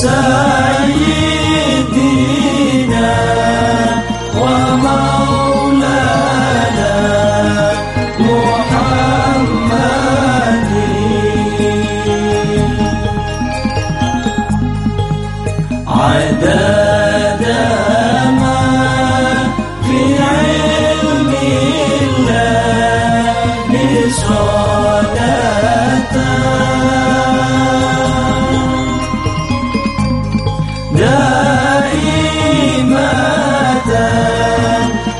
Sir